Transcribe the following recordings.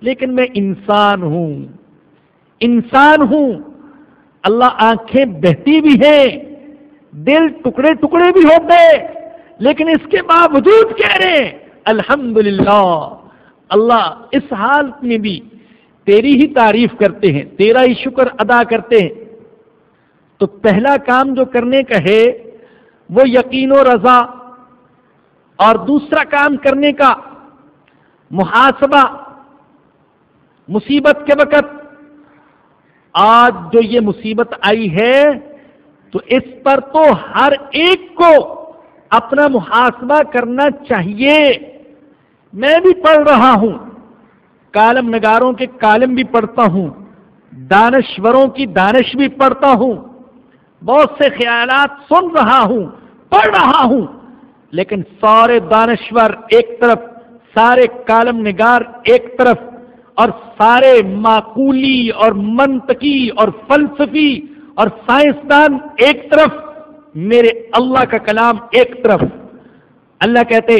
لیکن میں انسان ہوں۔ انسان ہوں۔ اللہ آنکھیں بہتی بھی ہیں، دل ٹکڑے ٹکڑے بھی ہوتے لیکن اس کے باوجود کہہ رہے ہیں الحمد اللہ اس حالت میں بھی تیری ہی تعریف کرتے ہیں، تیرا ہی شکر ادا کرتے ہیں۔ تو پہلا کام جو کرنے کا ہے، وہ یقین و رضا، اور دوسرا کام کرنے کا محاسبہ مصیبت کے وقت۔ آج جو یہ مصیبت آئی ہے، تو اس پر تو ہر ایک کو اپنا محاسبہ کرنا چاہیے۔ میں بھی پڑھ رہا ہوں، کالم نگاروں کے کالم بھی پڑھتا ہوں، دانشوروں کی دانش بھی پڑھتا ہوں۔ بہت سے خیالات سن رہا ہوں، پڑھ رہا ہوں، لیکن سارے دانشور ایک طرف، سارے کالم نگار ایک طرف۔ اور سارے معقولی اور منطقی اور فلسفی اور سائنسدان ایک طرف، میرے اللہ کا کلام ایک طرف۔ اللہ کہتے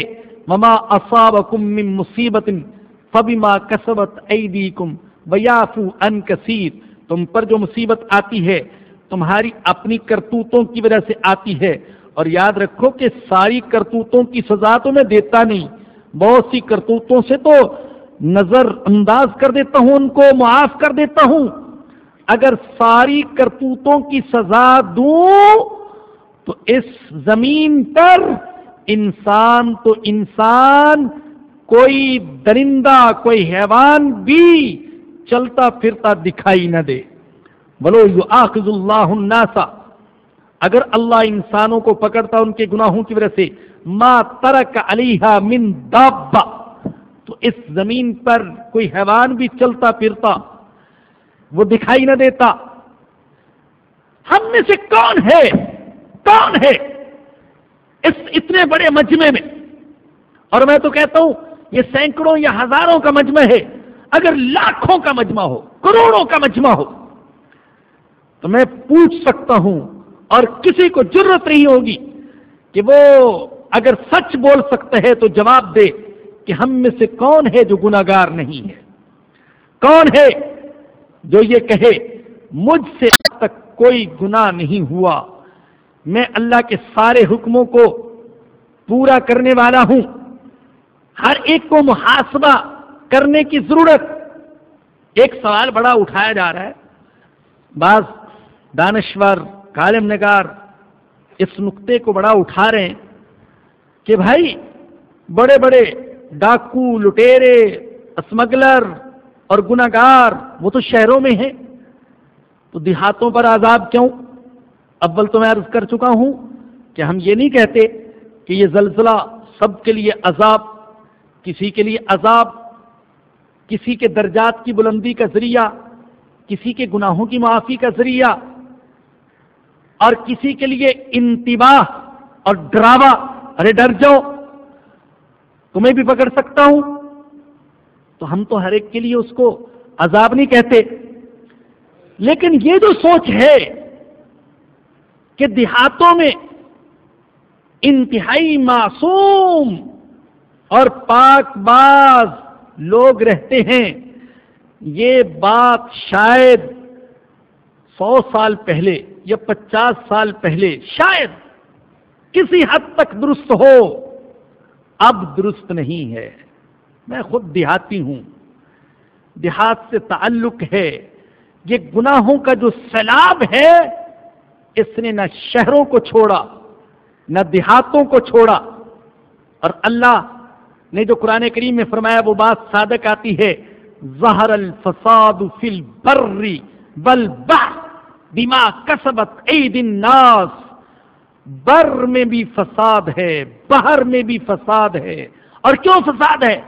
مما اصابکم من مصیبت فبما کسبت ایدیکم ویافو ان کثیر۔ تم پر جو مصیبت آتی ہے، تمہاری اپنی کرتوتوں کی وجہ سے آتی ہے۔ اور یاد رکھو کہ ساری کرتوتوں کی سزا تو میں دیتا نہیں، بہت سی کرتوتوں سے تو نظر انداز کر دیتا ہوں، ان کو معاف کر دیتا ہوں۔ اگر ساری کرتوتوں کی سزا دوں، تو اس زمین پر انسان تو انسان، کوئی درندہ، کوئی حیوان بھی چلتا پھرتا دکھائی نہ دے۔ بولو یو آخذ اللہ الناسا اگر اللہ انسانوں کو پکڑتا ان کے گناہوں کی وجہ سے، ما ترک علیہ من دابا تو اس زمین پر کوئی حیوان بھی چلتا پھرتا، وہ دکھائی نہ دیتا۔ ہم میں سے کون ہے؟ کون ہے اس اتنے بڑے مجمع میں؟ اور میں تو کہتا ہوں، یہ سینکڑوں یا ہزاروں کا مجمع ہے۔ اگر لاکھوں کا مجمع ہو، کروڑوں کا مجمع ہو، تو میں پوچھ سکتا ہوں، اور کسی کو ضرورت نہیں ہوگی کہ وہ اگر سچ بول سکتا ہے تو جواب دے۔ کہ ہم میں سے کون ہے جو گناگار نہیں ہے؟ کون ہے جو یہ کہے، مجھ سے اب تک کوئی گناہ نہیں ہوا۔ میں اللہ کے سارے حکموں کو پورا کرنے والا ہوں۔ ہر ایک کو محاسبہ کرنے کی ضرورت۔ ایک سوال بڑا اٹھایا جا رہا ہے۔ بعض دانشور کالم نگار اس نقطے کو بڑا اٹھا رہے ہیں کہ بھائی، بڑے بڑے ڈاکو، لٹیرے، اسمگلر اور گناگار، وہ تو شہروں میں ہیں۔ تو دیہاتوں پر عذاب کیوں؟ اول تو میں عرض کر چکا ہوں کہ ہم یہ نہیں کہتے کہ یہ زلزلہ سب کے لیے عذاب، کسی کے لیے عذاب، کسی کے درجات کی بلندی کا ذریعہ، کسی کے گناہوں کی معافی کا ذریعہ، اور کسی کے لیے انتباہ اور ڈراوا۔ ارے ڈر جاؤ۔ تمہیں بھی پکڑ سکتا ہوں۔ تو ہم تو ہر ایک کے لیے اس کو عذاب نہیں کہتے۔ لیکن یہ جو سوچ ہے کہ دیہاتوں میں انتہائی معصوم اور پاک باز لوگ رہتے ہیں، یہ بات شاید سو سال پہلے یا پچاس سال پہلے، شاید کسی حد تک درست ہو۔ اب درست نہیں ہے۔ میں خود دیہاتی ہوں۔ دیہات سے تعلق ہے۔ یہ گناہوں کا جو سیلاب ہے، اس نے نہ شہروں کو چھوڑا، نہ دیہاتوں کو چھوڑا۔ اور اللہ نے جو قرآن کریم میں فرمایا، وہ بات صادق آتی ہے زہر الفساد فی البر والبحر بما کسبت عید الناس۔ بر میں بھی فساد ہے، بہر میں بھی فساد ہے۔ اور کیوں فساد ہے؟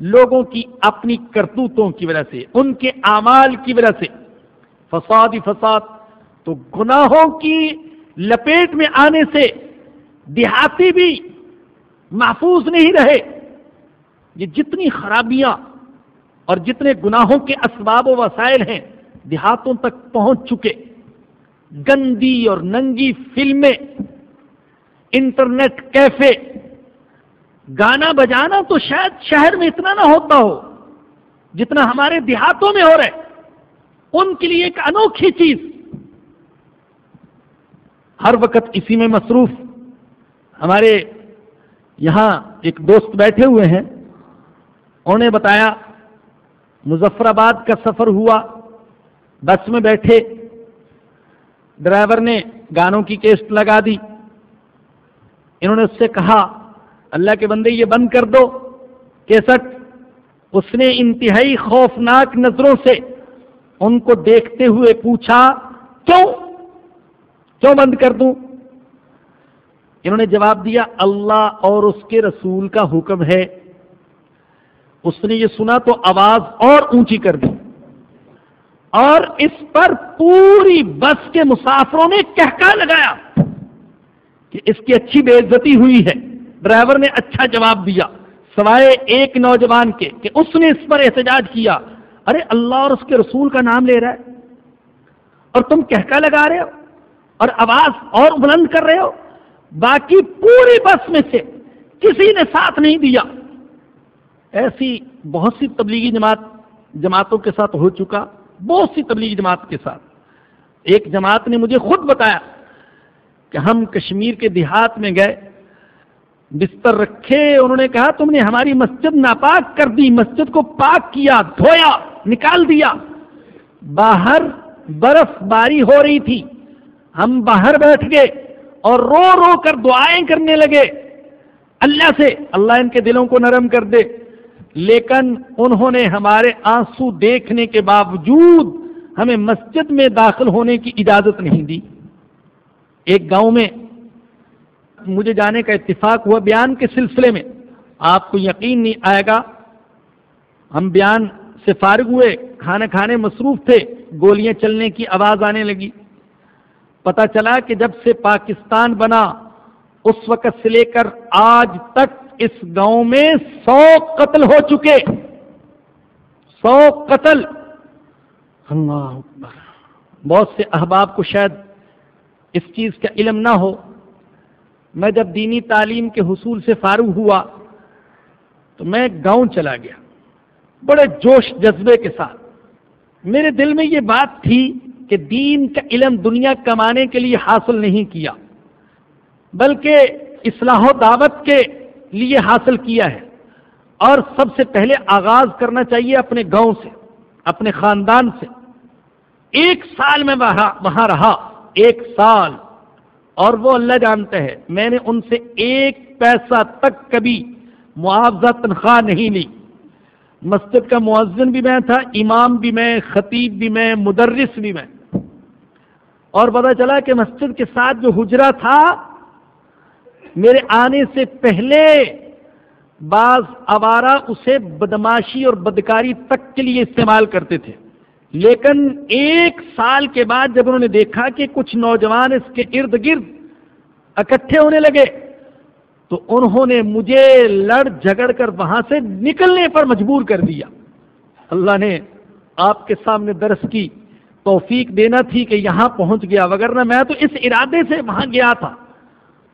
لوگوں کی اپنی کرتوتوں کی وجہ سے، ان کے اعمال کی وجہ سے۔ فساد ہی فساد۔ تو گناہوں کی لپیٹ میں آنے سے دیہاتی بھی محفوظ نہیں رہے۔ یہ جتنی خرابیاں اور جتنے گناہوں کے اسباب و وسائل ہیں، دیہاتوں تک پہنچ چکے۔ گندی اور ننگی فلمیں انٹرنیٹ کیفے گانا بجانا تو شاید شہر میں اتنا نہ ہوتا ہو جتنا ہمارے دیہاتوں میں ہو رہے ان کے لیے ایک انوکھی چیز۔ ہر وقت اسی میں مصروف۔ ہمارے یہاں ایک دوست بیٹھے ہوئے ہیں۔ انہوں نے بتایا مظفر آباد کا سفر ہوا۔ بس میں بیٹھے۔ ڈرائیور نے گانوں کی کیسٹ لگا دی۔ انہوں نے اس سے کہا، اللہ کے بندے یہ بند کر دو کیسٹ اس نے انتہائی خوفناک نظروں سے ان کو دیکھتے ہوئے پوچھا، کیوں؟ کیوں بند کر دوں؟ انہوں نے جواب دیا، اللہ اور اس کے رسول کا حکم ہے۔ اس نے یہ سنا تو آواز اور اونچی کر دی۔ اور اس پر پوری بس کے مسافروں نے کہکا لگایا۔ کہ اس کی اچھی بے عزتی ہوئی ہے۔ ڈرائیور نے اچھا جواب دیا، سوائے ایک نوجوان کے کہ اس نے اس پر احتجاج کیا۔ ارے اللہ اور اس کے رسول کا نام لے رہا ہے۔ اور تم کہکا لگا رہے ہو؟ اور آواز اور بلند کر رہے ہو؟ باقی پوری بس میں سے کسی نے ساتھ نہیں دیا۔ ایسی بہت سی تبلیغی جماعت جماعتوں کے ساتھ ہو چکا، بہت سی تبلیغی جماعت کے ساتھ۔ ایک جماعت نے مجھے خود بتایا کہ ہم کشمیر کے دیہات میں گئے، بستر رکھے، انہوں نے کہا، تم نے ہماری مسجد ناپاک کر دی، مسجد کو پاک کیا، دھویا، نکال دیا۔ باہر برف باری ہو رہی تھی۔ ہم باہر بیٹھ گئے اور رو رو کر دعائیں کرنے لگے۔ اللہ سے، اللہ ان کے دلوں کو نرم کر دے۔ لیکن انہوں نے ہمارے آنسو دیکھنے کے باوجود ہمیں مسجد میں داخل ہونے کی اجازت نہیں دی۔ ایک گاؤں میں مجھے جانے کا اتفاق ہوا بیان کے سلسلے میں، آپ کو یقین نہیں آئے گا، ہم بیان سے فارغ ہوئے کھانا کھانے مصروف تھے، گولیاں چلنے کی آواز آنے لگی۔ پتا چلا کہ جب سے پاکستان بنا، اس وقت سے لے کر آج تک اس گاؤں میں سو قتل ہو چکے۔ سو قتل۔ اللہ بہت سے احباب کو شاید اس چیز کا علم نہ ہو۔ میں جب دینی تعلیم کے حصول سے فارغ ہوا تو میں گاؤں چلا گیا، بڑے جوش جذبے کے ساتھ۔ میرے دل میں یہ بات تھی کہ دین کا علم دنیا کمانے کے لیے حاصل نہیں کیا، بلکہ اصلاح و دعوت کے لیے حاصل کیا ہے۔ اور سب سے پہلے آغاز کرنا چاہیے اپنے گاؤں سے، اپنے خاندان سے۔ ایک سال میں وہاں رہا۔ ایک سال۔ اور وہ اللہ جانتا ہے میں نے ان سے ایک پیسہ تک کبھی معاوضہ تنخواہ نہیں لی۔ مسجد کا معذن بھی میں تھا، امام بھی میں، خطیب بھی میں، مدرس بھی میں۔ اور پتا چلا کہ مسجد کے ساتھ جو حجرا تھا، میرے آنے سے پہلے بعض آوارہ اسے بدماشی اور بدکاری تک کے لیے استعمال کرتے تھے۔ لیکن ایک سال کے بعد جب انہوں نے دیکھا کہ کچھ نوجوان اس کے ارد گرد اکٹھے ہونے لگے، تو انہوں نے مجھے لڑ جھگڑ کر وہاں سے نکلنے پر مجبور کر دیا۔ اللہ نے آپ کے سامنے درس کی توفیق دینا تھی کہ یہاں پہنچ گیا، وغیرہ میں تو اس ارادے سے وہاں گیا تھا۔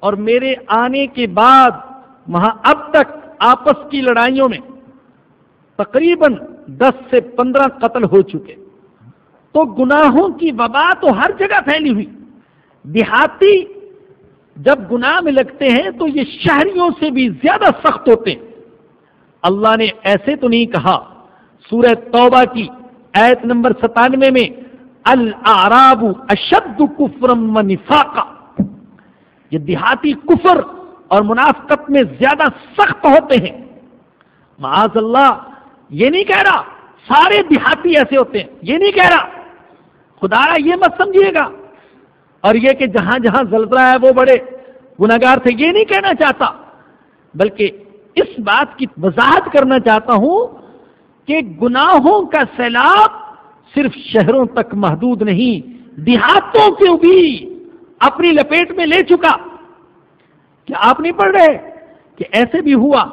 اور میرے آنے کے بعد وہاں اب تک آپس کی لڑائیوں میں تقریباً دس سے پندرہ قتل ہو چکے۔ تو گناہوں کی وبا تو ہر جگہ پھیلی ہوئی۔ دیہاتی جب گناہ میں لگتے ہیں تو یہ شہریوں سے بھی زیادہ سخت ہوتے ہیں۔ اللہ نے ایسے تو نہیں کہا۔ سورہ توبہ کی ایت نمبر ستانوے میں الراب اشد کفرم و نفاقہ یہ دیہاتی کفر اور منافقت میں زیادہ سخت ہوتے ہیں۔ معاذ اللہ، یہ نہیں کہہ رہا، سارے دیہاتی ایسے ہوتے ہیں۔ یہ نہیں کہہ رہا خدا یہ مت سمجھیے گا۔ اور یہ کہ جہاں جہاں زلزلہ ہے وہ بڑے۔ گناگار تھے، یہ نہیں کہنا چاہتا۔ بلکہ اس بات کی وضاحت کرنا چاہتا ہوں کہ گناہوں کا سیلاب صرف شہروں تک محدود نہیں، دیہاتوں کے بھی اپنی لپیٹ میں لے چکا۔ کیا آپ نہیں پڑھ رہے کہ ایسے بھی ہوا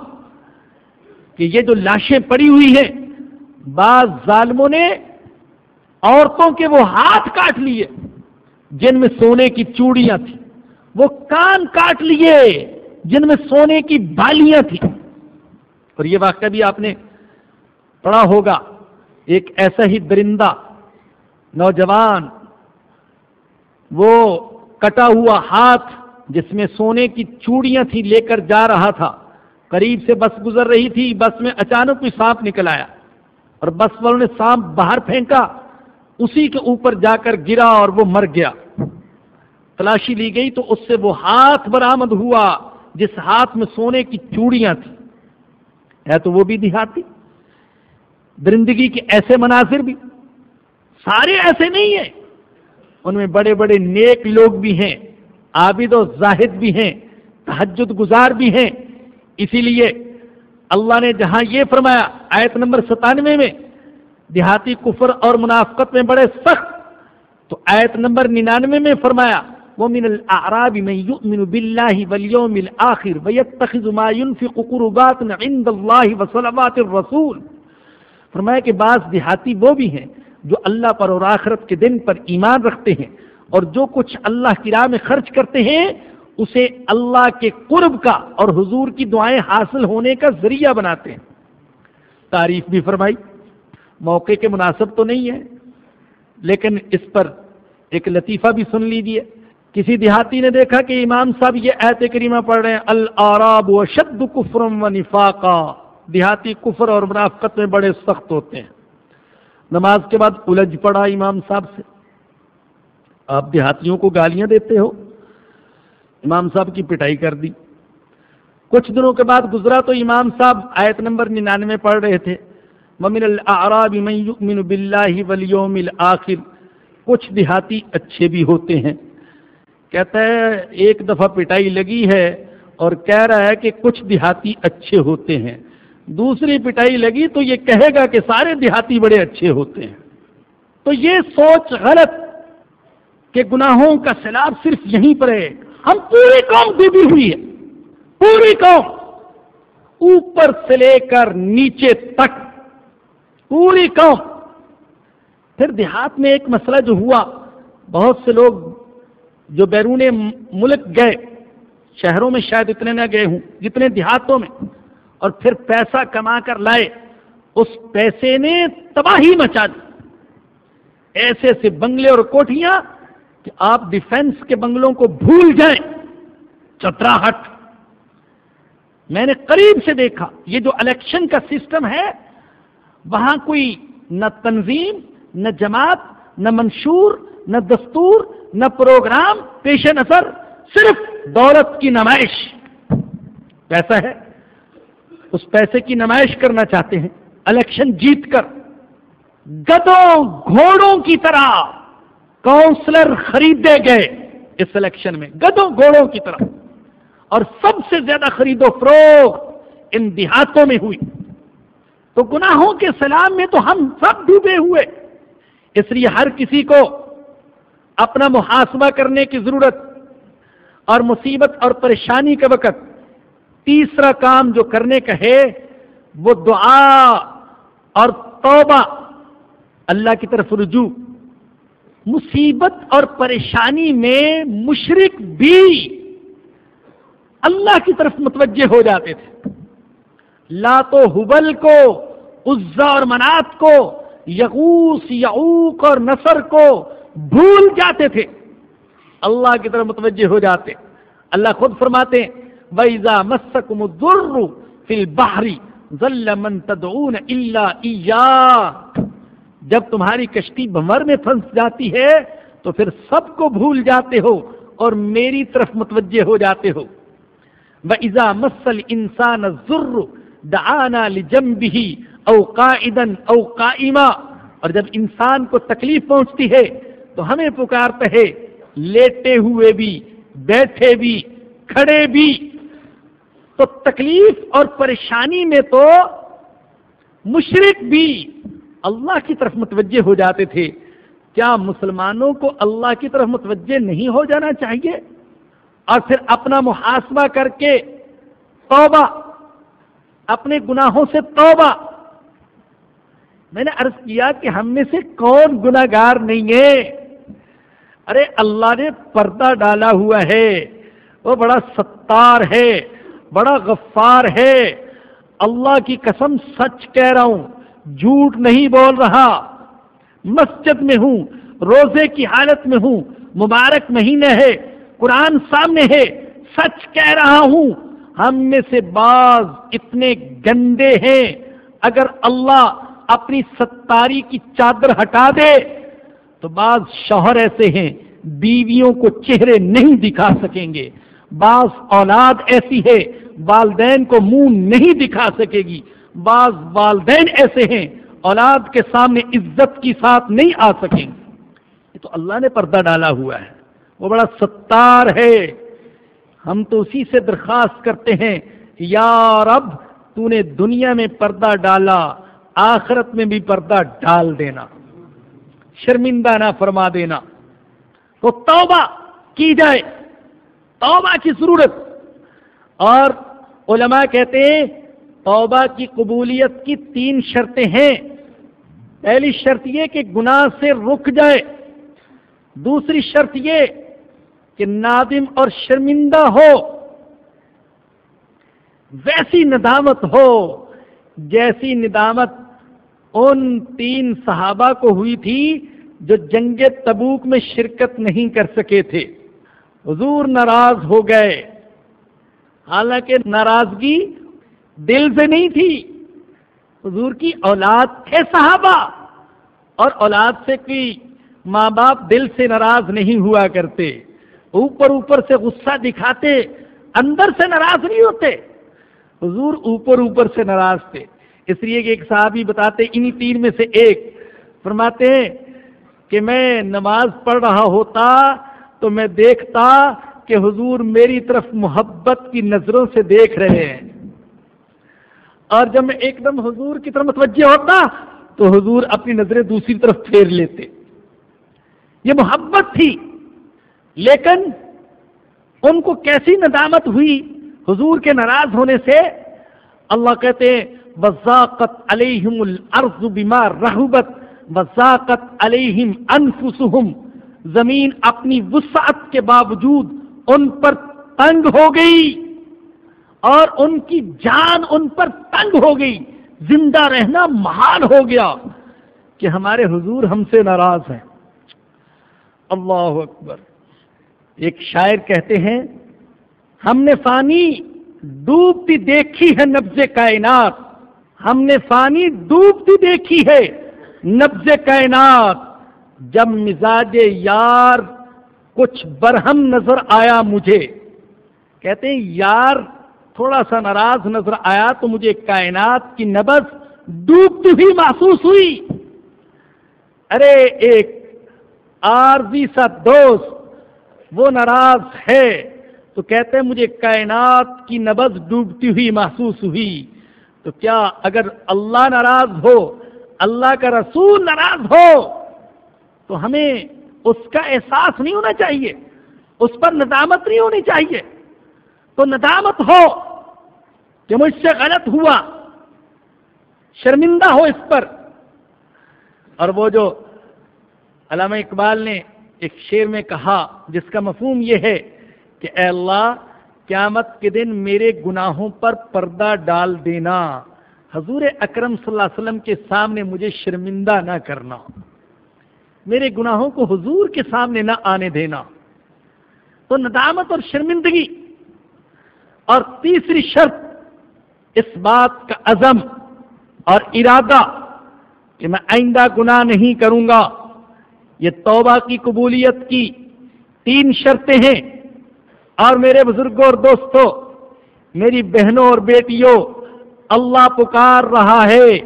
کہ یہ جو لاشیں پڑی ہوئی ہیں، بعض ظالموں نے عورتوں کے وہ ہاتھ کاٹ لیے، جن میں سونے کی چوڑیاں تھیں۔ وہ کان کاٹ لیے، جن میں سونے کی بالیاں تھیں۔ اور یہ واقعہ بھی آپ نے پڑا ہوگا۔ ایک ایسا ہی درندہ نوجوان، وہ کٹا ہوا ہاتھ، جس میں سونے کی چوڑیاں تھی لے کر جا رہا تھا۔ قریب سے بس گزر رہی تھی۔ بس میں اچانک کوئی سانپ نکل آیا۔ اور بس والوں نے سانپ باہر پھینکا۔ اسی کے اوپر جا کر گرا اور وہ مر گیا۔ تلاشی لی گئی تو اس سے وہ ہاتھ برآمد ہوا جس ہاتھ میں سونے کی چوڑیاں تھیں۔ ہے تو وہ بھی دیہاتی۔ درندگی کے ایسے مناظر بھی۔ سارے ایسے نہیں ہیں۔ ان میں بڑے بڑے نیک لوگ بھی ہیں، عابد و زاہد بھی ہیں تحجد گزار بھی ہیں۔ اسی لیے اللہ نے جہاں یہ فرمایا، آیت نمبر ستانوے میں دیہاتی کفر اور منافقت میں بڑے سخت۔ تو آیت نمبر ننانوے میں فرمایا، ومن الاعراب من يؤمن بالله واليوم الاخر ويتخذ ما ينفق قربات عند الله وصلوات الرسول۔ فرمایا کہ بعض دیہاتی وہ بھی ہیں جو اللہ پر اور آخرت کے دن پر ایمان رکھتے ہیں اور جو کچھ اللہ کی راہ میں خرچ کرتے ہیں، اسے اللہ کے قرب کا اور حضور کی دعائیں حاصل ہونے کا ذریعہ بناتے ہیں۔ تعریف بھی فرمائی۔ موقع کے مناسب تو نہیں ہے، لیکن اس پر ایک لطیفہ بھی سن لیجیے کسی دیہاتی نے دیکھا کہ امام صاحب یہ ایت کریمہ پڑھ رہے ہیں العراب و شد کفرم و نفاقا۔ دیہاتی کفر اور منافقت میں بڑے سخت ہوتے ہیں۔ نماز کے بعد الجھ پڑا امام صاحب سے۔ آپ دیہاتیوں کو گالیاں دیتے ہو۔ امام صاحب کی پٹائی کر دی۔ کچھ دنوں کے بعد گزرا تو امام صاحب آیت نمبر ننانوے پڑھ رہے تھے۔ ممن الاعراب من یؤمن باللہ والیوم الاخر کچھ دیہاتی اچھے بھی ہوتے ہیں۔ کہتا ہے، ایک دفعہ پٹائی لگی ہے اور کہہ رہا ہے کہ کچھ دیہاتی اچھے ہوتے ہیں۔ دوسری پٹائی لگی تو یہ کہے گا کہ سارے دیہاتی بڑے اچھے ہوتے ہیں۔ تو یہ سوچ غلط کہ گناہوں کا سیلاب صرف یہیں پر ہے۔ ہم پوری قوم ڈوبی ہوئی ہے۔ پوری قوم اوپر سے لے کر نیچے تک۔ پوری قوم۔ پھر دیہات میں ایک مسئلہ جو ہوا، بہت سے لوگ جو بیرون ملک گئے، شہروں میں شاید اتنے نہ گئے ہوں، جتنے دیہاتوں میں، اور پھر پیسہ کما کر لائے، اس پیسے نے تباہی مچا دی۔ ایسے ایسے بنگلے اور کوٹیاں کہ آپ ڈیفینس کے بنگلوں کو بھول جائیں۔ چتراہٹ۔ میں نے قریب سے دیکھا، یہ جو الیکشن کا سسٹم ہے وہاں کوئی نہ تنظیم، نہ جماعت، نہ منشور، نہ دستور، نہ پروگرام پیش نظر، صرف دولت کی نمائش۔ پیسہ ہے۔ اس پیسے کی نمائش کرنا چاہتے ہیں۔ الیکشن جیت کر۔ گدوں، گھوڑوں کی طرح کاؤنسلر خریدے گئے اس الیکشن میں۔ گدوں، گھوڑوں کی طرح۔ اور سب سے زیادہ خرید و فروخت ان دیہاتوں میں ہوئی۔ تو گناہوں کے سلام میں تو ہم سب ڈوبے ہوئے۔ اس لیے ہر کسی کو اپنا محاسبہ کرنے کی ضرورت اور مصیبت اور پریشانی کے وقت تیسرا کام جو کرنے کا ہے، وہ دعا اور توبہ۔ اللہ کی طرف رجوع۔ مصیبت اور پریشانی میں مشرق بھی اللہ کی طرف متوجہ ہو جاتے تھے۔ لاتو حبل کو عزا اور منات کو یغوس یعوق اور نصر کو بھول جاتے تھے۔ اللہ کی طرف متوجہ ہو جاتے۔ اللہ خود فرماتے ویزا مسک مدر فل باہری تدعون الا ایا جب تمہاری کشتی بمر میں پھنس جاتی ہے، تو پھر سب کو بھول جاتے ہو اور میری طرف متوجہ ہو جاتے ہو۔ وَإِذَا مَسَّ الْإِنسَانَ الزُّرُّ دَعَانَا لِجَنْبِهِ او قائدن او قائما۔ اور جب انسان کو تکلیف پہنچتی ہے، تو ہمیں پکارتا ہے لیٹے ہوئے بھی، بیٹھے بھی، کھڑے بھی۔ تو تکلیف اور پریشانی میں تو مشرق بھی اللہ کی طرف متوجہ ہو جاتے تھے۔ کیا مسلمانوں کو اللہ کی طرف متوجہ نہیں ہو جانا چاہیے؟ اور پھر اپنا محاسبہ کر کے توبہ، اپنے گناہوں سے توبہ۔ میں نے عرض کیا کہ ہم میں سے کون گناگار نہیں ہے۔ ارے اللہ نے پردہ ڈالا ہوا ہے۔ وہ بڑا ستار ہے، بڑا غفار ہے۔ اللہ کی قسم سچ کہہ رہا ہوں، جھوٹ نہیں بول رہا۔ مسجد میں ہوں، روزے کی حالت میں ہوں، مبارک مہینے ہے، قرآن سامنے ہے، سچ کہہ رہا ہوں۔ ہم میں سے بعض اتنے گندے ہیں۔ اگر اللہ اپنی ستاری کی چادر ہٹا دے تو بعض شوہر ایسے ہیں، بیویوں کو چہرے نہیں دکھا سکیں گے۔ بعض اولاد ایسی ہے، والدین کو منہ نہیں دکھا سکے گی۔ بعض والدین ایسے ہیں، اولاد کے سامنے عزت کی ساتھ نہیں آ سکیں۔ گے یہ تو اللہ نے پردہ ڈالا ہوا ہے۔ وہ بڑا ستار ہے۔ ہم تو اسی سے درخواست کرتے ہیں، یا رب، تو نے دنیا میں پردہ ڈالا۔ آخرت میں بھی پردہ ڈال دینا، شرمندہ نہ فرما دینا۔ تو توبہ کی جائے، توبہ کی ضرورت۔ اور علماء کہتے ہیں، توبہ کی قبولیت کی تین شرطیں ہیں۔ پہلی شرط یہ کہ گناہ سے رک جائے۔ دوسری شرط یہ کہ نادم اور شرمندہ ہو۔ ویسی ندامت ہو، جیسی ندامت ان تین صحابہ کو ہوئی تھی جو جنگ تبوک میں شرکت نہیں کر سکے تھے۔ حضور ناراض ہو گئے۔ حالانکہ ناراضگی دل سے نہیں تھی۔ حضور کی اولاد تھے صحابہ۔ اور اولاد سے کوئی ماں باپ دل سے ناراض نہیں ہوا کرتے۔ اوپر اوپر سے غصہ دکھاتے، اندر سے ناراض نہیں ہوتے۔ حضور اوپر اوپر سے ناراض تھے۔ اس لیے کہ ایک صحابی بتاتے انہی تین میں سے ایک۔ فرماتے ہیں کہ میں نماز پڑھ رہا ہوتا تو میں دیکھتا کہ حضور میری طرف محبت کی نظروں سے دیکھ رہے ہیں۔ اور جب میں ایک دم حضور کی طرف متوجہ ہوتا تو حضور اپنی نظریں دوسری طرف پھیر لیتے۔ یہ محبت تھی، لیکن ان کو کیسی ندامت ہوئی؟ حضور کے ناراض ہونے سے اللہ کہتے وزاقت علیہم الارض بما رحبت وزاقت علیہم انفسہم زمین اپنی وسعت کے باوجود ان پر تنگ ہو گئی اور ان کی جان ان پر تنگ ہو گئی۔ زندہ رہنا محال ہو گیا کہ ہمارے حضور ہم سے ناراض ہیں۔ اللہ اکبر۔ ایک شاعر کہتے ہیں، ہم نے فانی ڈوبتی دیکھی ہے نبز کائنات۔ ہم نے فانی ڈوبتی دیکھی ہے نبز کائنات۔ جب مزاج یار کچھ برہم نظر آیا مجھے، کہتے ہیں، یار تھوڑا سا ناراض نظر آیا تو مجھے کائنات کی نبز ڈوبتی ہوئی محسوس ہوئی۔ ارے، ایک عارضی سا دوست وہ ناراض ہے تو کہتے ہیں، مجھے کائنات کی نبز ڈوبتی ہوئی محسوس ہوئی۔ تو کیا اگر اللہ ناراض ہو، اللہ کا رسول ناراض ہو، تو ہمیں اس کا احساس نہیں ہونا چاہیے، اس پر ندامت نہیں ہونی چاہیے۔ تو ندامت ہو کہ مجھ سے غلط ہوا، شرمندہ ہو اس پر۔ اور وہ جو علامہ اقبال نے ایک شعر میں کہا، جس کا مفہوم یہ ہے کہ اے اللہ قیامت کے دن میرے گناہوں پر پردہ ڈال دینا۔ حضور اکرم صلی اللہ علیہ وسلم کے سامنے مجھے شرمندہ نہ کرنا۔ میرے گناہوں کو حضور کے سامنے نہ آنے دینا۔ تو ندامت اور شرمندگی۔ اور تیسری شرط اس بات کا عزم اور ارادہ کہ میں آئندہ گناہ نہیں کروں گا۔ یہ توبہ کی قبولیت کی تین شرطیں ہیں۔ اور میرے بزرگوں اور دوستوں، میری بہنوں اور بیٹیوں، اللہ پکار رہا ہے۔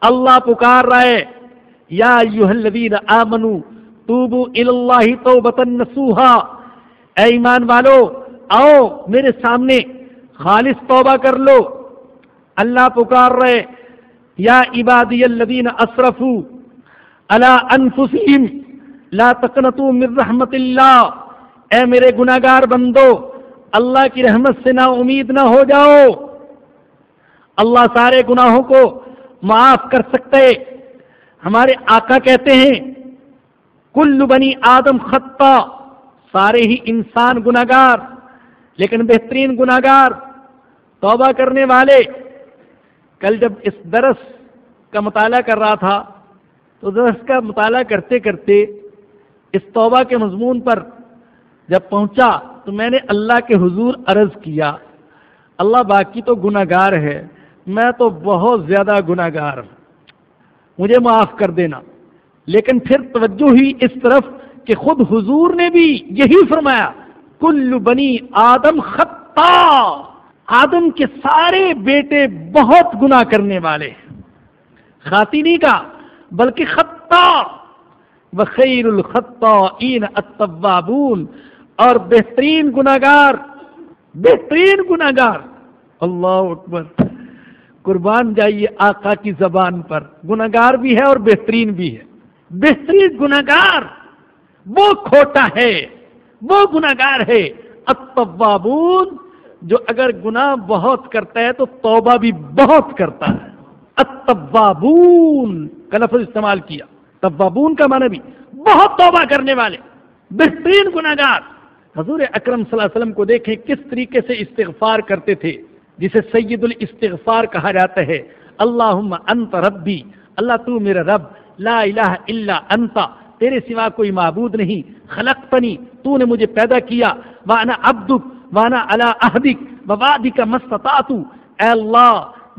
اللہ پکار رہا ہے۔ یا الذین آمنو، توبو اللہ تو بتن اے ایمان والو، آؤ میرے سامنے خالص توبہ کر لو۔ اللہ پکار رہے یا عبادی الذین اسرفو اللہ انفسیم لا تقنطوا من رحمت اللہ۔ اے میرے گناگار بندو، اللہ کی رحمت سے نہ امید نہ ہو جاؤ۔ اللہ سارے گناہوں کو معاف کر سکتے۔ ہمارے آقا کہتے ہیں، کل بنی آدم خطا، سارے ہی انسان گناگار لیکن بہترین گناگار توبہ کرنے والے۔ کل جب اس درس کا مطالعہ کر رہا تھا، تو درس کا مطالعہ کرتے کرتے اس توبہ کے مضمون پر جب پہنچا تو میں نے اللہ کے حضور عرض کیا، اللہ باقی تو گناہ گار ہے، میں تو بہت زیادہ گناہ گار ہوں۔ مجھے معاف کر دینا۔ لیکن پھر توجہ ہوئی اس طرف کہ خود حضور نے بھی یہی فرمایا، کل بنی آدم خطا۔ آدم کے سارے بیٹے بہت گنا کرنے والے خاتینی کا، بلکہ خطا۔ بخیر الخطا این اتبابون اور بہترین گناگار بہترین گناگار اللہ اکبر۔ قربان جائیے آقا کی زبان پر۔ گناگار بھی ہے اور بہترین بھی ہے۔ بہترین گناگار وہ کھوٹا ہے، وہ گناگار ہے۔ اتوابون جو اگر گناہ بہت کرتا ہے تو توبہ بھی بہت کرتا ہے۔ اتوابون کا لفظ استعمال کیا۔ تبابون کا معنی بھی۔ بہت توبہ کرنے والے، بہترین گناگار حضور اکرم صلی اللہ علیہ وسلم کو دیکھیں کس طریقے سے استغفار کرتے تھے، جسے سید الاستغفار کہا جاتا ہے۔ اللہ انت ربی، اللہ تو میرا رب، لا الہ الا انت، تیرے سوا کوئی معبود نہیں خلق پنی تو نے مجھے پیدا کیا وانا عبدک وانا علا اہدک وبادی کا مستطاعت اے اللہ،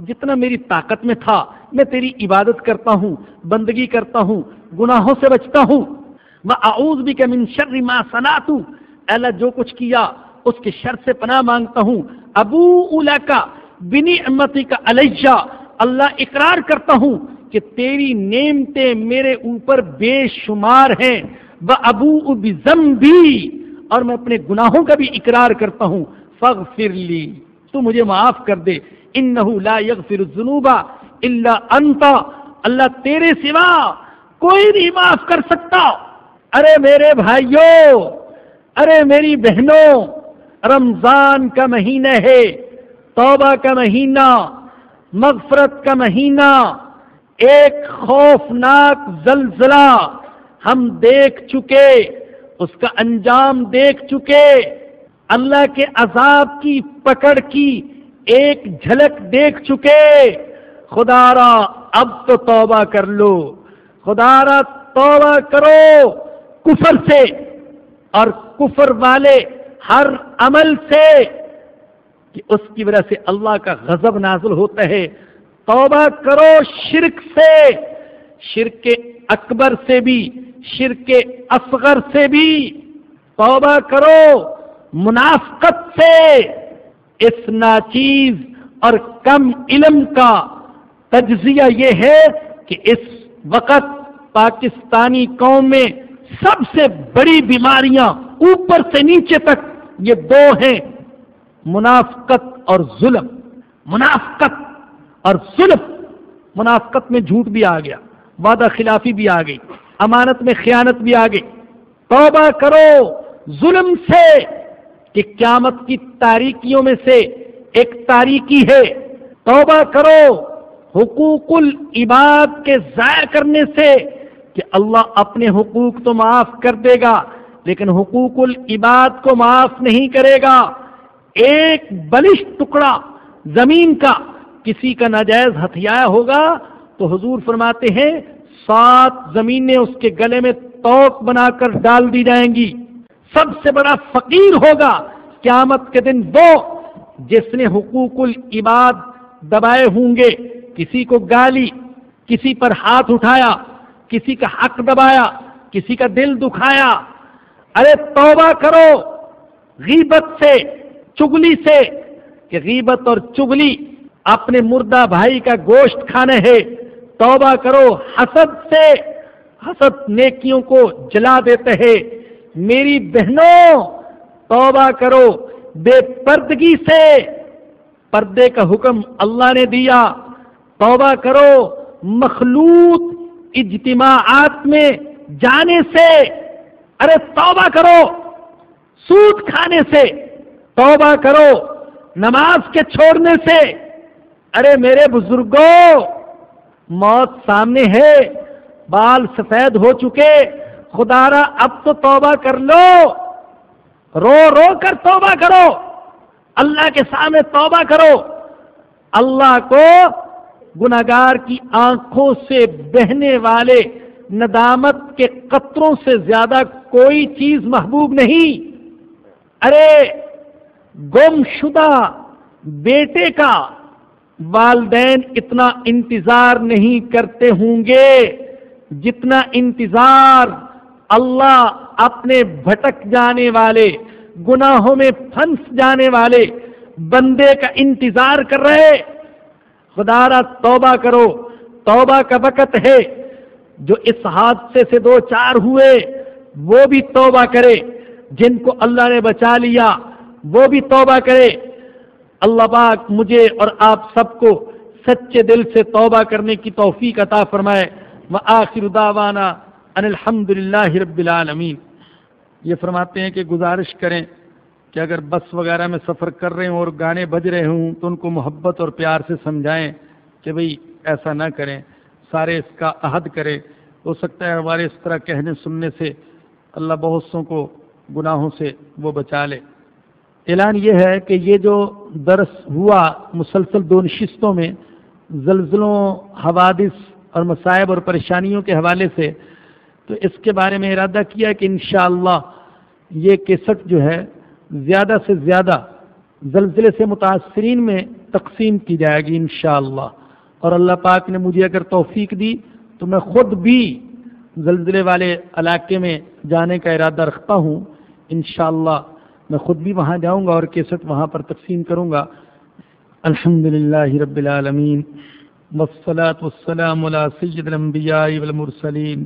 جتنا میری طاقت میں تھا، میں تیری عبادت کرتا ہوں، بندگی کرتا ہوں، گناہوں سے بچتا ہوں۔ وہ اعوذ بھی من شر ما صنعت اللہ جو کچھ کیا، اس کے شر سے پناہ مانگتا ہوں۔ ابو اولا کا بنی امتی کا علیہ، اللہ اقرار کرتا ہوں کہ تیری نعمتیں میرے اوپر بے شمار ہیں۔ وہ ابو بھی اور میں اپنے گناہوں کا بھی اقرار کرتا ہوں۔ فغفر لی تو مجھے معاف کر دے۔ انہو لا یغفر الذنوب الا انت اللہ تیرے سوا کوئی نہیں معاف کر سکتا۔ ارے میرے بھائیوں ارے میری بہنوں، رمضان کا مہینہ ہے، توبہ کا مہینہ، مغفرت کا مہینہ، ایک خوفناک زلزلہ ہم دیکھ چکے، اس کا انجام دیکھ چکے، اللہ کے عذاب کی پکڑ کی ایک جھلک دیکھ چکے۔ خدا را اب تو توبہ کر لو۔ خدا را توبہ کرو، کفر سے۔ اور کفر والے ہر عمل سے کہ اس کی وجہ سے اللہ کا غضب نازل ہوتا ہے۔ توبہ کرو شرک سے، شرک اکبر سے بھی، شرک اصغر سے بھی۔ توبہ کرو منافقت سے۔ اس ناچیز اور کم علم کا تجزیہ یہ ہے کہ اس وقت پاکستانی قوم میں سب سے بڑی بیماریاں اوپر سے نیچے تک، یہ دو ہیں، منافقت اور ظلم۔ منافقت اور ظلم۔ منافقت میں جھوٹ بھی آ گیا، وعدہ خلافی بھی آ گئی، امانت میں خیانت بھی آ گئی۔ توبہ کرو ظلم سے کہ قیامت کی تاریکیوں میں سے ایک تاریکی ہے۔ توبہ کرو حقوق العباد کے ضائع کرنے سے کہ اللہ اپنے حقوق تو معاف کر دے گا، لیکن حقوق العباد کو معاف نہیں کرے گا۔ ایک بلش ٹکڑا زمین کا کسی کا ناجائز ہتھیار ہوگا تو حضور فرماتے ہیں، سات زمینیں اس کے گلے میں توق بنا کر ڈال دی جائیں گی۔ سب سے بڑا فقیر ہوگا قیامت کے دن وہ جس نے حقوق العباد دبائے ہوں گے۔ کسی کو گالی، کسی پر ہاتھ اٹھایا کسی کا حق دبایا، کسی کا دل دکھایا۔ ارے توبہ کرو غیبت سے، چگلی سے، کہ غیبت اور چگلی اپنے مردہ بھائی کا گوشت کھانے ہے توبہ کرو حسد سے، حسد نیکیوں کو جلا دیتے ہیں۔ میری بہنوں، توبہ کرو بے پردگی سے۔ پردے کا حکم اللہ نے دیا۔ توبہ کرو مخلوط اجتماعات میں جانے سے، ارے توبہ کرو، سود کھانے سے، توبہ کرو، نماز کے چھوڑنے سے۔ ارے میرے بزرگوں موت سامنے ہے، بال سفید ہو چکے خدا را اب تو توبہ کر لو۔ رو رو کر توبہ کرو۔ اللہ کے سامنے توبہ کرو۔ اللہ کو گناگار کی آنکھوں سے بہنے والے، ندامت کے قطروں سے زیادہ کوئی چیز محبوب نہیں۔ ارے گم شدہ بیٹے کا والدین اتنا انتظار نہیں کرتے ہوں گے جتنا انتظار اللہ اپنے بھٹک جانے والے، گناہوں میں پھنس جانے والے بندے کا انتظار کر رہے۔ خدا را توبہ کرو۔ توبہ کا وقت ہے۔ جو اس حادثے سے دو چار ہوئے، وہ بھی توبہ کرے۔ جن کو اللہ نے بچا لیا، وہ بھی توبہ کرے۔ اللہ پاک مجھے اور آپ سب کو سچے دل سے توبہ کرنے کی توفیق عطا فرمائے۔ وہ آخر داوانا ان الحمد رب العالمین۔ یہ فرماتے ہیں کہ گزارش کریں۔ کہ اگر بس وغیرہ میں سفر کر رہے ہوں اور گانے بج رہے ہوں تو ان کو محبت اور پیار سے سمجھائیں کہ بھئی ایسا نہ کریں، سارے اس کا عہد کرے ہو سکتا ہے ہمارے اس طرح کہنے سننے سے اللہ بہت سوں کو گناہوں سے وہ بچا لے۔ اعلان یہ ہے کہ یہ جو درس ہوا مسلسل دو نشستوں میں، زلزلوں، حوادث اور مصائب اور پریشانیوں کے حوالے سے، تو اس کے بارے میں ارادہ کیا کہ انشاءاللہ یہ کیسٹ جو ہے زیادہ سے زیادہ زلزلے سے متاثرین میں تقسیم کی جائے گی انشاءاللہ۔ اور اللہ پاک نے مجھے اگر توفیق دی تو میں خود بھی زلزلے والے علاقے میں جانے کا ارادہ رکھتا ہوں۔ انشاءاللہ میں خود بھی وہاں جاؤں گا اور کیسٹ وہاں پر تقسیم کروں گا۔ الحمد للہ رب العالمین۔ والصلاة والسلام على سید الانبیاء والمرسلین۔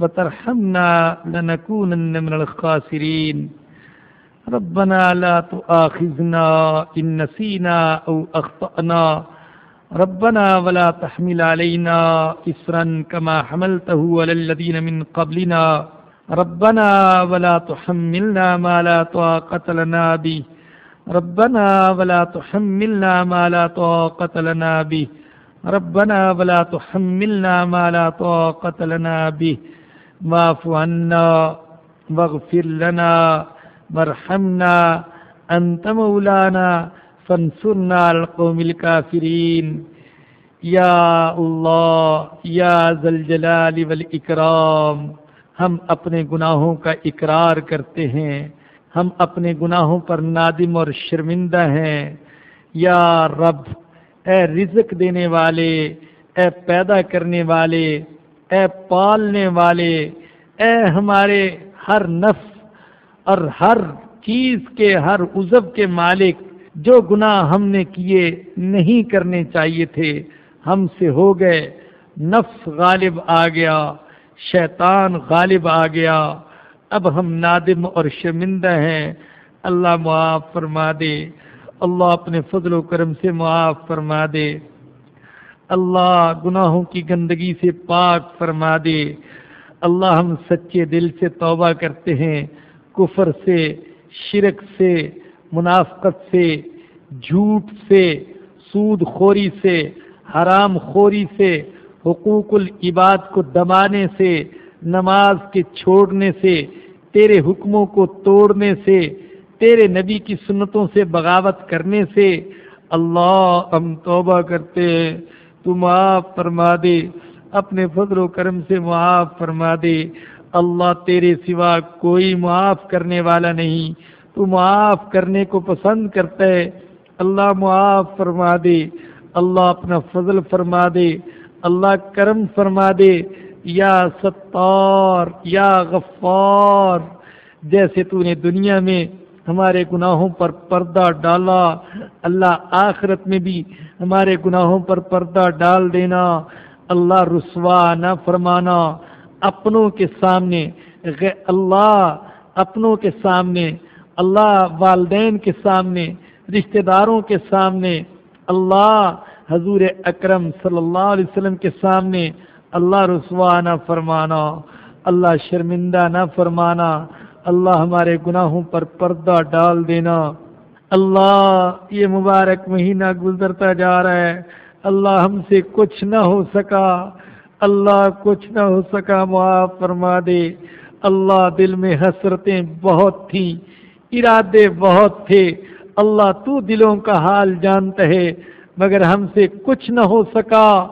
وترحمنا لنكونن من الخاسرين. ربنا لا تؤاخذنا إن نسينا أو أخطأنا. ربنا ولا تحمل علينا إسرا كما حملته على الذين من قبلنا. ربنا ولا تحملنا ما لا طاقة لنا به. ربنا ولا تحملنا ما لا طاقة لنا به. ربنا ولا تحملنا ما لا طاقة لنا به. واعف عنا، واغفر لنا، وارحمنا، أنت مولانا، فانصرنا على القوم الكافرين. یا اللہ یا ذلجلال والاکرام ہم اپنے گناہوں کا اقرار کرتے ہیں۔ ہم اپنے گناہوں پر نادم اور شرمندہ ہیں۔ یا رب، اے رزق دینے والے، اے پیدا کرنے والے اے پالنے والے، اے ہمارے ہر نفس اور ہر چیز کے، ہر عزب کے مالک، جو گناہ ہم نے کیے نہیں کرنے چاہیے تھے، ہم سے ہو گئے، نفس غالب آ گیا، شیطان غالب آ گیا۔ اب ہم نادم اور شرمندہ ہیں۔ اللہ معاف فرما دے۔ اللہ اپنے فضل و کرم سے معاف فرما دے۔ اللہ گناہوں کی گندگی سے پاک فرما دے۔ اللہ ہم سچے دل سے توبہ کرتے ہیں، کفر سے، شرک سے، منافقت سے، جھوٹ سے، سود خوری سے، حرام خوری سے، حقوق العباد کو دبانے سے، نماز کے چھوڑنے سے، تیرے حکموں کو توڑنے سے، تیرے نبی کی سنتوں سے بغاوت کرنے سے، اللہ ہم توبہ کرتے ہیں۔ تو معاف فرما دے، اپنے فضل و کرم سے معاف فرما دے۔ اللہ تیرے سوا کوئی معاف کرنے والا نہیں، تو معاف کرنے کو پسند کرتا ہے۔ اللہ معاف فرما دے، اللہ اپنا فضل فرما دے، اللہ کرم فرما دے۔ یا ستار، یا غفار، جیسے تو نے دنیا میں ہمارے گناہوں پر پردہ ڈالا، اللہ آخرت میں بھی ہمارے گناہوں پر پردہ ڈال دینا، اللہ رسوا نہ فرمانا۔ اپنوں کے سامنے اللہ، اپنوں کے سامنے، اللہ والدین کے سامنے، رشتہ داروں کے سامنے، اللہ حضور اکرم صلی اللہ علیہ وسلم کے سامنے۔ اللہ رسوا نہ فرمانا، اللہ شرمندہ نہ فرمانا۔ اللہ ہمارے گناہوں پر پردہ ڈال دینا۔ اللہ، یہ مبارک مہینہ گزرتا جا رہا ہے۔ اللہ ہم سے کچھ نہ ہو سکا۔ اللہ کچھ نہ ہو سکا، معاف فرما دے۔ اللہ دل میں حسرتیں بہت تھیں، ارادے بہت تھے۔ اللہ تو دلوں کا حال جانتا ہے، مگر ہم سے کچھ نہ ہو سکا۔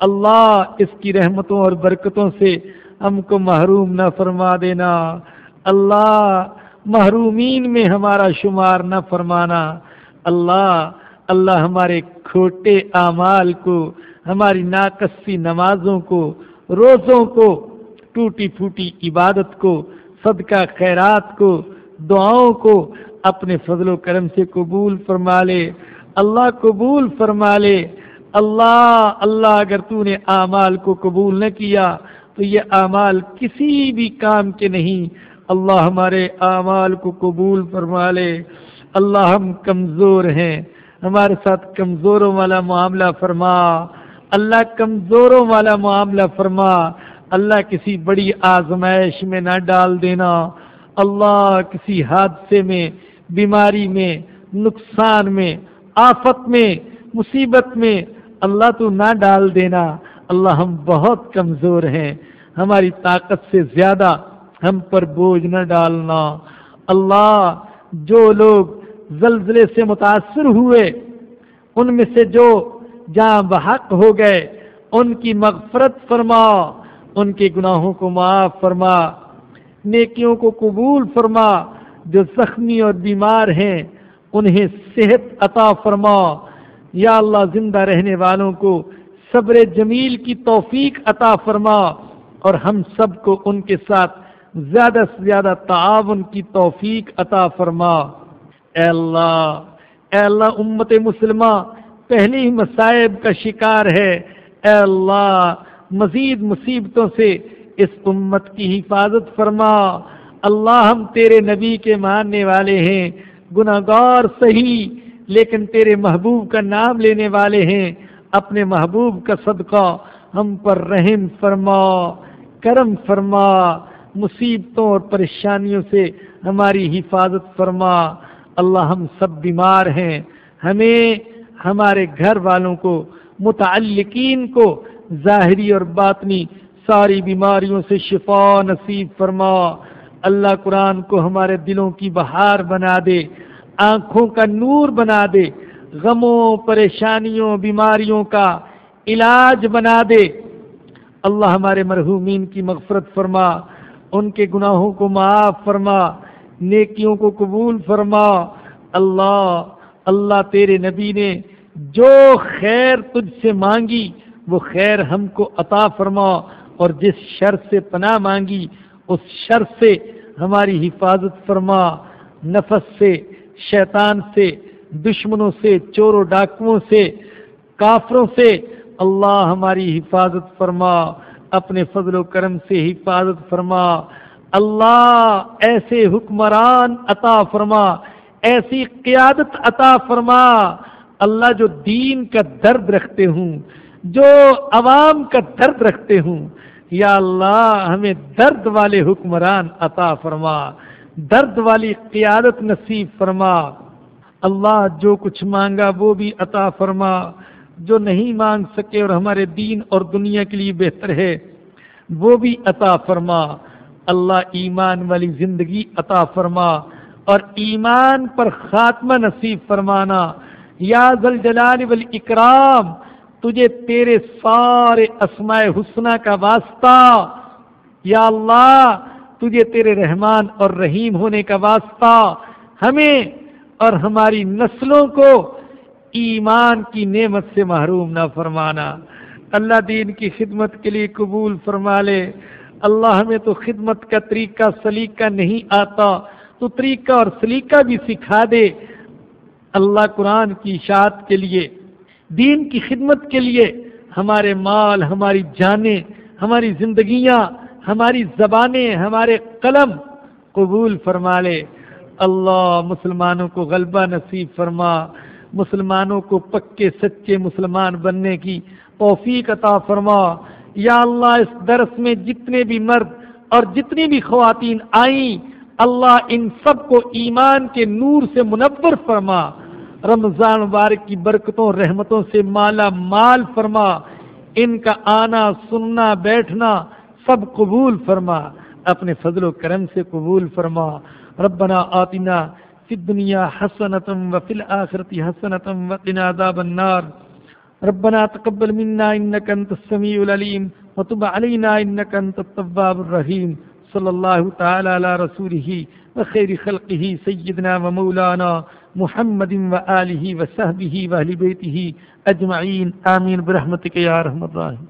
اللہ اس کی رحمتوں اور برکتوں سے ہم کو محروم نہ فرما دینا۔ اللہ محرومین میں ہمارا شمار نہ فرمانا۔ اللہ اللہ ہمارے کھوٹے اعمال کو، ہماری ناقصی نمازوں کو، روزوں کو، ٹوٹی پھوٹی عبادت کو، صدقہ خیرات کو، دعاؤں کو اپنے فضل و کرم سے قبول فرما لے۔ اللہ قبول فرما لے۔ اللہ اللہ اگر تو نے اعمال کو قبول نہ کیا تو یہ اعمال کسی بھی کام کے نہیں اللہ ہمارے اعمال کو قبول فرما لے۔ اللہ ہم کمزور ہیں۔ ہمارے ساتھ کمزوروں والا معاملہ فرما۔ اللہ کمزوروں والا معاملہ فرما۔ اللہ کسی بڑی آزمائش میں نہ ڈال دینا۔ اللہ کسی حادثے میں، بیماری میں، نقصان میں، آفت میں، مصیبت میں اللہ تو نہ ڈال دینا۔ اللہ ہم بہت کمزور ہیں۔ ہماری طاقت سے زیادہ ہم پر بوجھ نہ ڈالنا۔ اللہ جو لوگ زلزلے سے متاثر ہوئے، ان میں سے جو جہاں بحق ہو گئے، ان کی مغفرت فرما، ان کے گناہوں کو معاف فرما، نیکیوں کو قبول فرما، جو زخمی اور بیمار ہیں، انہیں صحت عطا فرما۔ یا اللہ، زندہ رہنے والوں کو صبر جمیل کی توفیق عطا فرما، اور ہم سب کو ان کے ساتھ زیادہ سے زیادہ تعاون کی توفیق عطا فرما۔ اے اللہ اے اللہ، امت مسلمہ، پہلی مصائب کا شکار ہے۔ اے اللہ، مزید مصیبتوں سے اس امت کی حفاظت فرما۔ اللہ ہم تیرے نبی کے ماننے والے ہیں۔ گناگار صحیح، لیکن تیرے محبوب کا نام لینے والے ہیں۔ اپنے محبوب کا صدقہ ہم پر رحم فرما، کرم فرما۔ مصیبتوں اور پریشانیوں سے ہماری حفاظت فرما۔ اللہ ہم سب بیمار ہیں۔ ہمیں، ہمارے گھر والوں کو، متعلقین کو ظاہری اور باطنی ساری بیماریوں سے شفا نصیب فرما۔ اللہ قرآن کو ہمارے دلوں کی بہار بنا دے، آنکھوں کا نور بنا دے، غموں، پریشانیوں، بیماریوں کا علاج بنا دے۔ اللہ ہمارے مرحومین کی مغفرت فرما۔ ان کے گناہوں کو معاف فرما، نیکیوں کو قبول فرما۔ اللہ اللہ تیرے نبی نے جو خیر تجھ سے مانگی، وہ خیر ہم کو عطا فرما۔ اور جس شر سے پناہ مانگی، اس شر سے ہماری حفاظت فرما۔ نفس سے، شیطان سے، دشمنوں سے، چوروں، ڈاکوؤں سے، کافروں سے اللہ ہماری حفاظت فرما۔ اپنے فضل و کرم سے حفاظت فرما۔ اللہ ایسے حکمران عطا فرما، ایسی قیادت عطا فرما۔ اللہ جو دین کا درد رکھتے ہوں، جو عوام کا درد رکھتے ہوں، یا اللہ ہمیں درد والے حکمران عطا فرما، درد والی قیادت نصیب فرما۔ اللہ جو کچھ مانگا وہ بھی عطا فرما۔ جو نہیں مانگ سکے اور ہمارے دین اور دنیا کے لیے بہتر ہے، وہ بھی عطا فرما۔ اللہ ایمان والی زندگی عطا فرما اور ایمان پر خاتمہ نصیب فرمانا۔ یا ذل جلال والاکرام، تجھے تیرے سارے اسماء حسنہ کا واسطہ۔ یا اللہ، تجھے تیرے رحمان اور رحیم ہونے کا واسطہ۔ ہمیں اور ہماری نسلوں کو ایمان کی نعمت سے محروم نہ فرمانا۔ اللہ دین کی خدمت کے لیے قبول فرما لے۔ اللہ ہمیں تو خدمت کا طریقہ سلیقہ نہیں آتا، تو طریقہ اور سلیقہ بھی سکھا دے۔ اللہ قرآن کی اشاعت کے لیے، دین کی خدمت کے لیے ہمارے مال، ہماری جانیں، ہماری زندگیاں، ہماری زبانیں، ہمارے قلم قبول فرما لے۔ اللہ مسلمانوں کو غلبہ نصیب فرما۔ مسلمانوں کو پکے سچے مسلمان بننے کی توفیق عطا فرما۔ یا اللہ، اس درس میں جتنے بھی مرد اور جتنی بھی خواتین آئیں، اللہ ان سب کو ایمان کے نور سے منور فرما۔ رمضان مبارک کی برکتوں، رحمتوں سے مالا مال فرما۔ ان کا آنا، سننا، بیٹھنا سب قبول فرما۔ اپنے فضل و کرم سے قبول فرما۔ ربنا آتنا فی الدنیا حسنتم وفی الآخرت حسنتم وقنا عذاب النار. ربنا تقبل منا انك انت السميع العليم وتب علينا انك انت التواب الرحيم صلى الله تعالى على رسوله وخير خلقه سيدنا ومولانا محمد وآله وصحبه واهل بيته اجمعين آمين برحمتك يا ارحم الراحمين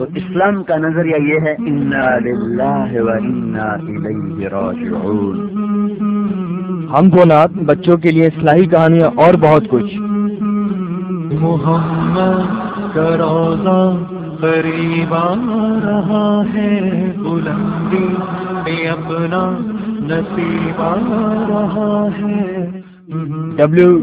تو اسلام کا نظریہ یہ ہے ہم نات بچوں کے لیے اصلاحی کہانیاں اور بہت کچھ۔ محمد کا روزہ قریب آ رہا ہے بلندی میں اپنا نصیب آ رہا ہے۔ ڈبلو